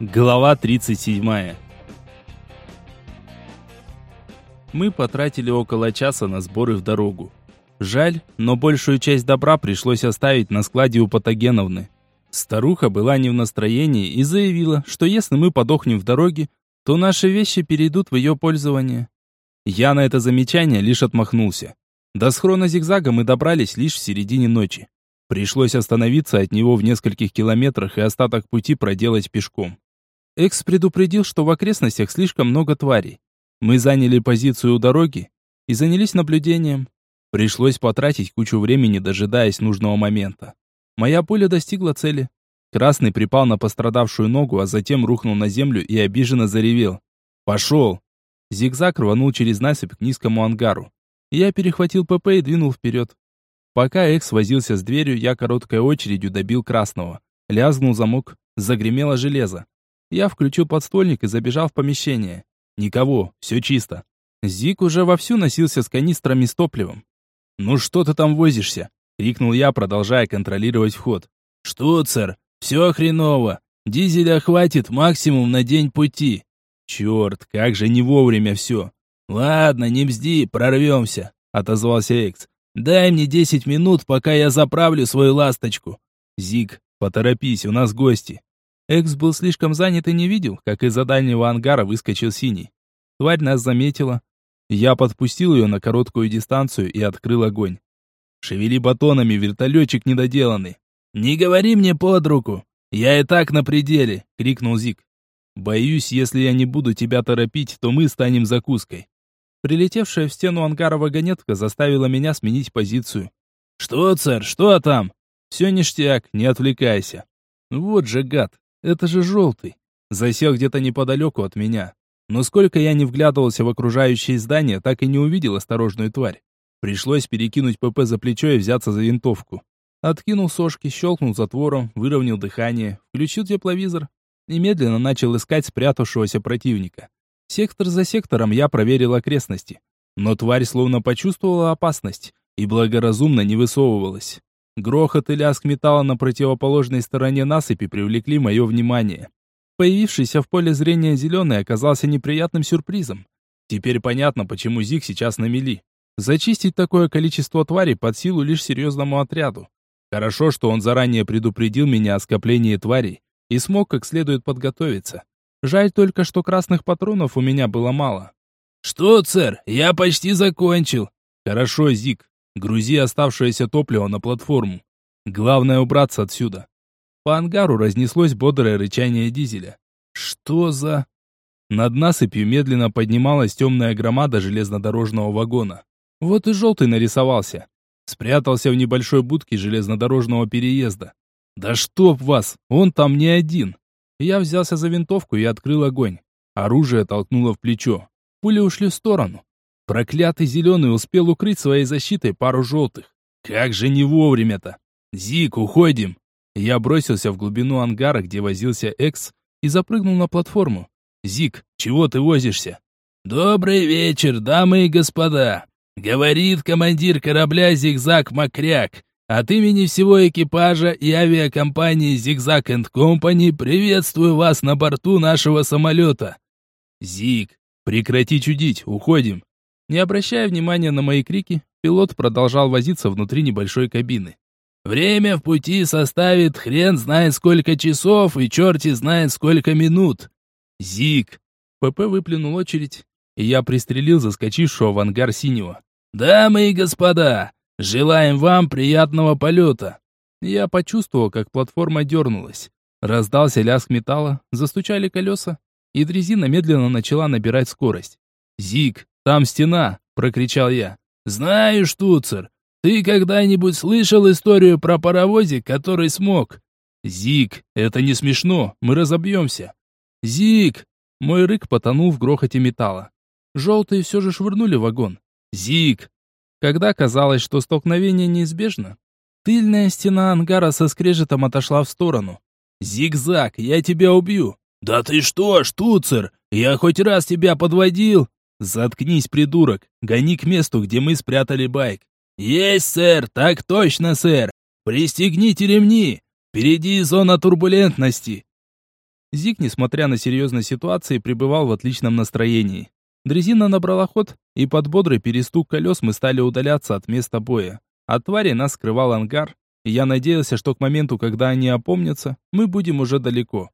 Глава 37. Мы потратили около часа на сборы в дорогу. Жаль, но большую часть добра пришлось оставить на складе у Патогеновны. Старуха была не в настроении и заявила, что если мы подохнем в дороге, то наши вещи перейдут в ее пользование. Я на это замечание лишь отмахнулся. До схрона зигзага мы добрались лишь в середине ночи. Пришлось остановиться от него в нескольких километрах и остаток пути проделать пешком. Экс предупредил, что в окрестностях слишком много тварей. Мы заняли позицию у дороги и занялись наблюдением. Пришлось потратить кучу времени, дожидаясь нужного момента. Моя пуля достигла цели. Красный припал на пострадавшую ногу, а затем рухнул на землю и обиженно заревел. «Пошел!» Зигзаг рванул через насыпь к низкому ангару. Я перехватил ПП и двинул вперед. Пока Экс возился с дверью, я короткой очередью добил красного. Лязгнул замок, загремело железо. Я включил подствольник и забежал в помещение. Никого, все чисто. Зик уже вовсю носился с канистрами с топливом. «Ну что ты там возишься?» — крикнул я, продолжая контролировать вход. «Что, сэр? Все хреново. Дизеля хватит максимум на день пути». «Черт, как же не вовремя все!» «Ладно, не бзди, прорвемся», — отозвался Экс. «Дай мне десять минут, пока я заправлю свою ласточку». «Зик, поторопись, у нас гости». Экс был слишком занят и не видел, как из-за дальнего ангара выскочил синий. Тварь нас заметила. Я подпустил ее на короткую дистанцию и открыл огонь. «Шевели батонами, вертолетчик недоделанный!» «Не говори мне под руку! Я и так на пределе!» — крикнул Зик. «Боюсь, если я не буду тебя торопить, то мы станем закуской». Прилетевшая в стену ангара вагонетка заставила меня сменить позицию. «Что, царь, что там?» «Все ништяк, не отвлекайся». «Вот же гад, это же желтый. Засел где-то неподалеку от меня. Но сколько я не вглядывался в окружающие здания, так и не увидел осторожную тварь. Пришлось перекинуть ПП за плечо и взяться за винтовку. Откинул сошки, щелкнул затвором, выровнял дыхание, включил тепловизор и медленно начал искать спрятавшегося противника. Сектор за сектором я проверил окрестности. Но тварь словно почувствовала опасность и благоразумно не высовывалась. Грохот и лязг металла на противоположной стороне насыпи привлекли мое внимание. Появившийся в поле зрения зеленый оказался неприятным сюрпризом. Теперь понятно, почему Зиг сейчас на мели. Зачистить такое количество тварей под силу лишь серьезному отряду. Хорошо, что он заранее предупредил меня о скоплении тварей и смог как следует подготовиться. Жаль только, что красных патронов у меня было мало. «Что, сэр, я почти закончил!» «Хорошо, Зиг, Грузи оставшееся топливо на платформу. Главное убраться отсюда. По ангару разнеслось бодрое рычание дизеля. Что за... Над насыпью медленно поднималась темная громада железнодорожного вагона. Вот и желтый нарисовался. Спрятался в небольшой будке железнодорожного переезда. Да чтоб вас, он там не один. Я взялся за винтовку и открыл огонь. Оружие толкнуло в плечо. Пули ушли в сторону. Проклятый зеленый успел укрыть своей защитой пару желтых. Как же не вовремя-то! Зик, уходим! Я бросился в глубину ангара, где возился Экс, и запрыгнул на платформу. Зик, чего ты возишься? Добрый вечер, дамы и господа! Говорит командир корабля «Зигзаг Макряк». От имени всего экипажа и авиакомпании «Зигзаг энд Компани» приветствую вас на борту нашего самолета. Зик, прекрати чудить, уходим. Не обращая внимания на мои крики, пилот продолжал возиться внутри небольшой кабины. «Время в пути составит хрен знает сколько часов и черти знает сколько минут!» «Зик!» ПП выплюнул очередь, и я пристрелил заскочившего в ангар синего. «Дамы и господа, желаем вам приятного полета!» Я почувствовал, как платформа дернулась. Раздался лязг металла, застучали колеса, и дрезина медленно начала набирать скорость. «Зик, там стена!» — прокричал я. «Знаю, штуцер, ты когда-нибудь слышал историю про паровозик, который смог?» «Зик, это не смешно, мы разобьемся!» «Зик!» Мой рык потонул в грохоте металла. Желтые все же швырнули вагон. «Зик!» Когда казалось, что столкновение неизбежно, тыльная стена ангара со скрежетом отошла в сторону. «Зигзаг, я тебя убью!» «Да ты что, штуцер, я хоть раз тебя подводил!» «Заткнись, придурок! Гони к месту, где мы спрятали байк!» «Есть, сэр! Так точно, сэр! Пристегните ремни! Впереди зона турбулентности!» Зик, несмотря на серьезность ситуации, пребывал в отличном настроении. Дрезина набрала ход, и под бодрый перестук колес мы стали удаляться от места боя. От твари нас скрывал ангар, и я надеялся, что к моменту, когда они опомнятся, мы будем уже далеко.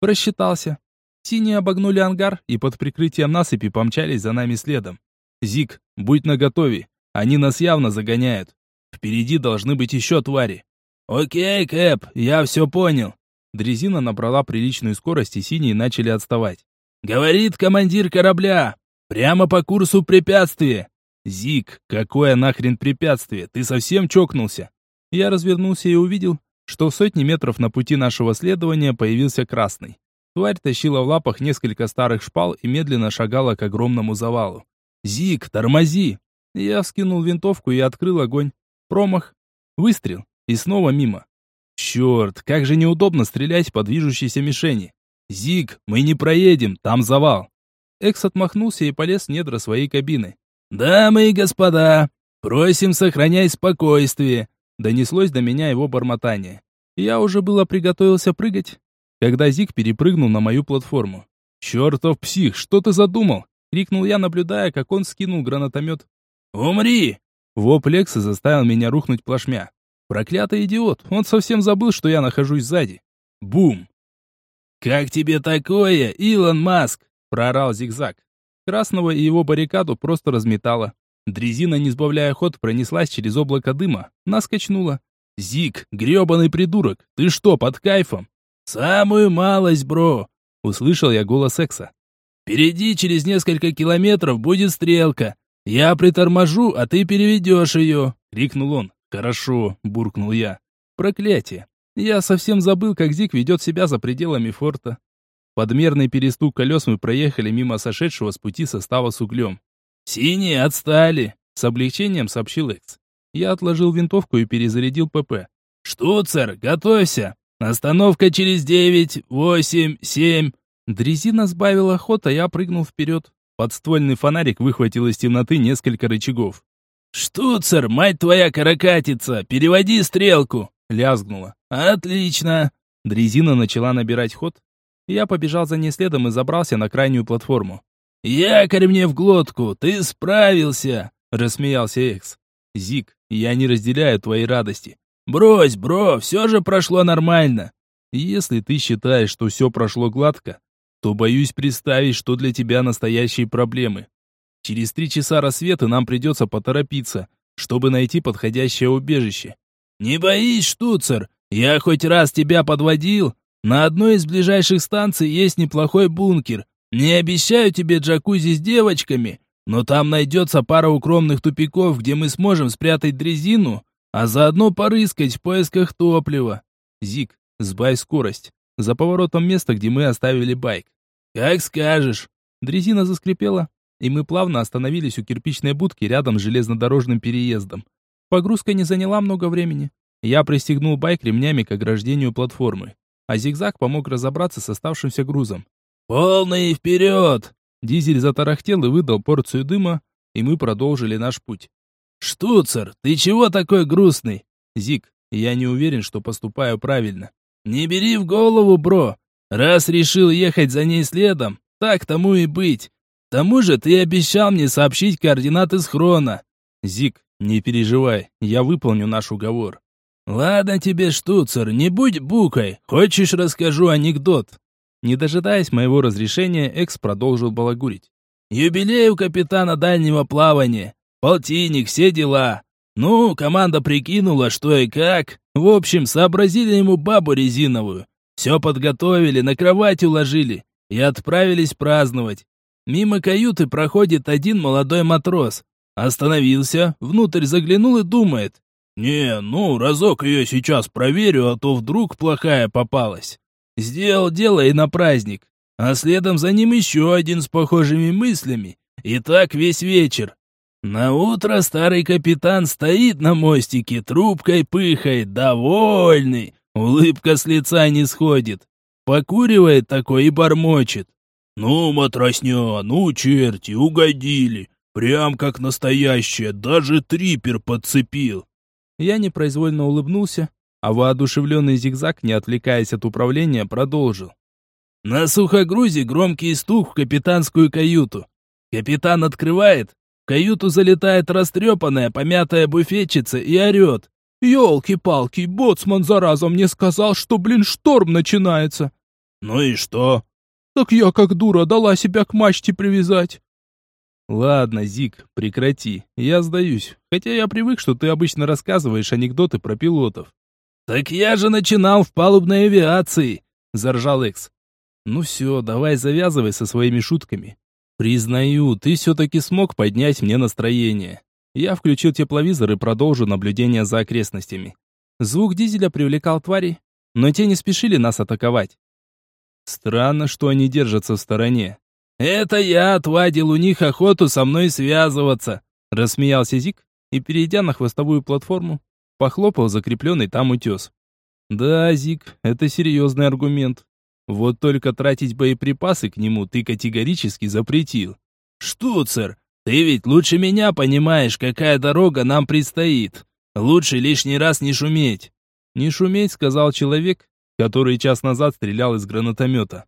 Просчитался. Синие обогнули ангар и под прикрытием насыпи помчались за нами следом. «Зик, будь наготове, они нас явно загоняют. Впереди должны быть еще твари». «Окей, Кэп, я все понял». Дрезина набрала приличную скорость, и синие начали отставать. «Говорит командир корабля! Прямо по курсу препятствия!» «Зик, какое нахрен препятствие? Ты совсем чокнулся?» Я развернулся и увидел, что в сотни метров на пути нашего следования появился красный. Тварь тащила в лапах несколько старых шпал и медленно шагала к огромному завалу. «Зик, тормози!» Я вскинул винтовку и открыл огонь. Промах. Выстрел. И снова мимо. Черт, как же неудобно стрелять по движущейся мишени. «Зик, мы не проедем, там завал!» Экс отмахнулся и полез в недра своей кабины. «Дамы и господа, просим сохранять спокойствие!» Донеслось до меня его бормотание. Я уже было приготовился прыгать, когда Зик перепрыгнул на мою платформу. «Чертов псих, что ты задумал?» — крикнул я, наблюдая, как он скинул гранатомет. «Умри!» Вопль Экса заставил меня рухнуть плашмя. Проклятый идиот, он совсем забыл, что я нахожусь сзади. Бум! «Как тебе такое, Илон Маск?» — проорал зигзаг. Красного и его баррикаду просто разметало. Дрезина, не сбавляя ход, пронеслась через облако дыма, наскочнула. «Зик, гребаный придурок, ты что, под кайфом?» «Самую малость, бро!» — услышал я голос Экса. «Впереди через несколько километров будет стрелка. Я приторможу, а ты переведешь ее!» — крикнул он. «Хорошо!» — буркнул я. «Проклятие! Я совсем забыл, как Зик ведет себя за пределами форта. Подмерный перестук колес мы проехали мимо сошедшего с пути состава с углем. «Синие отстали!» — с облегчением сообщил Экс. Я отложил винтовку и перезарядил ПП. «Штуцер, готовься! Остановка через девять, восемь, семь!» Дрезина сбавила ход, а я прыгнул вперед. Подствольный фонарик выхватил из темноты несколько рычагов. «Штуцер, мать твоя каракатица, переводи стрелку!» Лязгнула. «Отлично!» Дрезина начала набирать ход, я побежал за ней следом и забрался на крайнюю платформу. «Якорь мне в глотку! Ты справился!» — рассмеялся Экс. «Зик, я не разделяю твоей радости. Брось, бро, все же прошло нормально. Если ты считаешь, что все прошло гладко, то боюсь представить, что для тебя настоящие проблемы. Через три часа рассвета нам придется поторопиться, чтобы найти подходящее убежище. Не боись, штуцер, я хоть раз тебя подводил, на одной из ближайших станций есть неплохой бункер. Не обещаю тебе джакузи с девочками, но там найдется пара укромных тупиков, где мы сможем спрятать дрезину, а заодно порыскать в поисках топлива. Зик, сбавь скорость. За поворотом места, где мы оставили байк. Как скажешь. Дрезина заскрипела, и мы плавно остановились у кирпичной будки рядом с железнодорожным переездом. Погрузка не заняла много времени. Я пристегнул байк ремнями к ограждению платформы а зигзаг помог разобраться с оставшимся грузом. «Полный вперед!» Дизель затарахтел и выдал порцию дыма, и мы продолжили наш путь. «Штуцер, ты чего такой грустный?» «Зиг, я не уверен, что поступаю правильно». «Не бери в голову, бро. Раз решил ехать за ней следом, так тому и быть. К тому же ты обещал мне сообщить координаты схрона». «Зиг, не переживай, я выполню наш уговор». «Ладно тебе, штуцер, не будь букой. Хочешь, расскажу анекдот?» Не дожидаясь моего разрешения, Экс продолжил балагурить. «Юбилей у капитана дальнего плавания. Полтинник, все дела. Ну, команда прикинула, что и как. В общем, сообразили ему бабу резиновую. Все подготовили, на кровать уложили и отправились праздновать. Мимо каюты проходит один молодой матрос. Остановился, внутрь заглянул и думает. «Не, ну, разок ее сейчас проверю, а то вдруг плохая попалась». Сделал дело и на праздник, а следом за ним еще один с похожими мыслями. И так весь вечер. На утро старый капитан стоит на мостике, трубкой пыхает, довольный. Улыбка с лица не сходит. Покуривает такой и бормочет. «Ну, матросня, ну, черти, угодили. Прям как настоящая, даже трипер подцепил. Я непроизвольно улыбнулся, а воодушевленный зигзаг, не отвлекаясь от управления, продолжил. На сухогрузе громкий стук в капитанскую каюту. Капитан открывает. Каюту залетает растрепанная, помятая буфетчица и орет. «Елки-палки, боцман зараза мне сказал, что, блин, шторм начинается». «Ну и что?» «Так я, как дура, дала себя к мачте привязать». «Ладно, Зик, прекрати, я сдаюсь. Хотя я привык, что ты обычно рассказываешь анекдоты про пилотов». «Так я же начинал в палубной авиации», — заржал Экс. «Ну все, давай завязывай со своими шутками. Признаю, ты все-таки смог поднять мне настроение». Я включил тепловизор и продолжу наблюдение за окрестностями. Звук дизеля привлекал тварей, но те не спешили нас атаковать. Странно, что они держатся в стороне. «Это я отвадил у них охоту со мной связываться», — рассмеялся Зик и, перейдя на хвостовую платформу, похлопал закрепленный там утес. «Да, Зик, это серьезный аргумент. Вот только тратить боеприпасы к нему ты категорически запретил». «Штуцер, ты ведь лучше меня понимаешь, какая дорога нам предстоит. Лучше лишний раз не шуметь». «Не шуметь», — сказал человек, который час назад стрелял из гранатомета.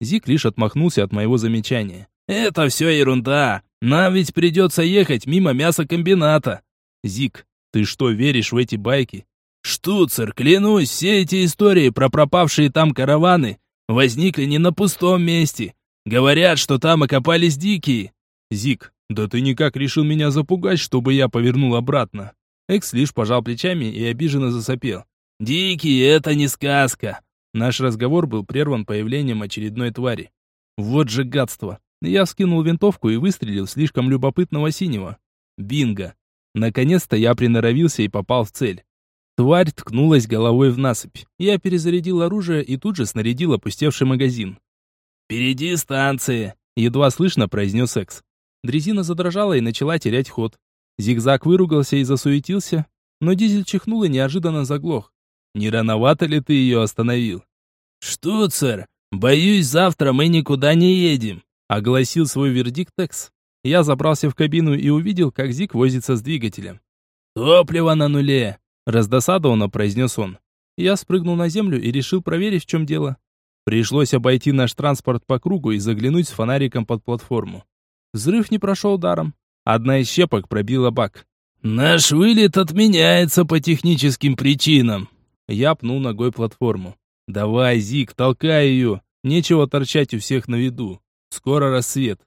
Зик лишь отмахнулся от моего замечания. «Это все ерунда. Нам ведь придется ехать мимо мясокомбината». «Зик, ты что, веришь в эти байки?» «Штуцер, клянусь, все эти истории про пропавшие там караваны возникли не на пустом месте. Говорят, что там окопались дикие». «Зик, да ты никак решил меня запугать, чтобы я повернул обратно». Экс лишь пожал плечами и обиженно засопел. «Дикие — это не сказка!» Наш разговор был прерван появлением очередной твари. Вот же гадство! Я вскинул винтовку и выстрелил слишком любопытного синего. Бинго! Наконец-то я приноровился и попал в цель. Тварь ткнулась головой в насыпь. Я перезарядил оружие и тут же снарядил опустевший магазин. «Впереди станция!» — едва слышно произнес Экс. Дрезина задрожала и начала терять ход. Зигзаг выругался и засуетился, но дизель чихнул и неожиданно заглох. Не рановато ли ты ее остановил? Штуцер, боюсь, завтра мы никуда не едем, огласил свой вердикт Экс. Я забрался в кабину и увидел, как Зик возится с двигателем. «Топливо на нуле!» – раздосадованно произнес он. Я спрыгнул на землю и решил проверить, в чем дело. Пришлось обойти наш транспорт по кругу и заглянуть с фонариком под платформу. Взрыв не прошел даром. Одна из щепок пробила бак. «Наш вылет отменяется по техническим причинам», я пнул ногой платформу. «Давай, Зик, толкай ее! Нечего торчать у всех на виду. Скоро рассвет».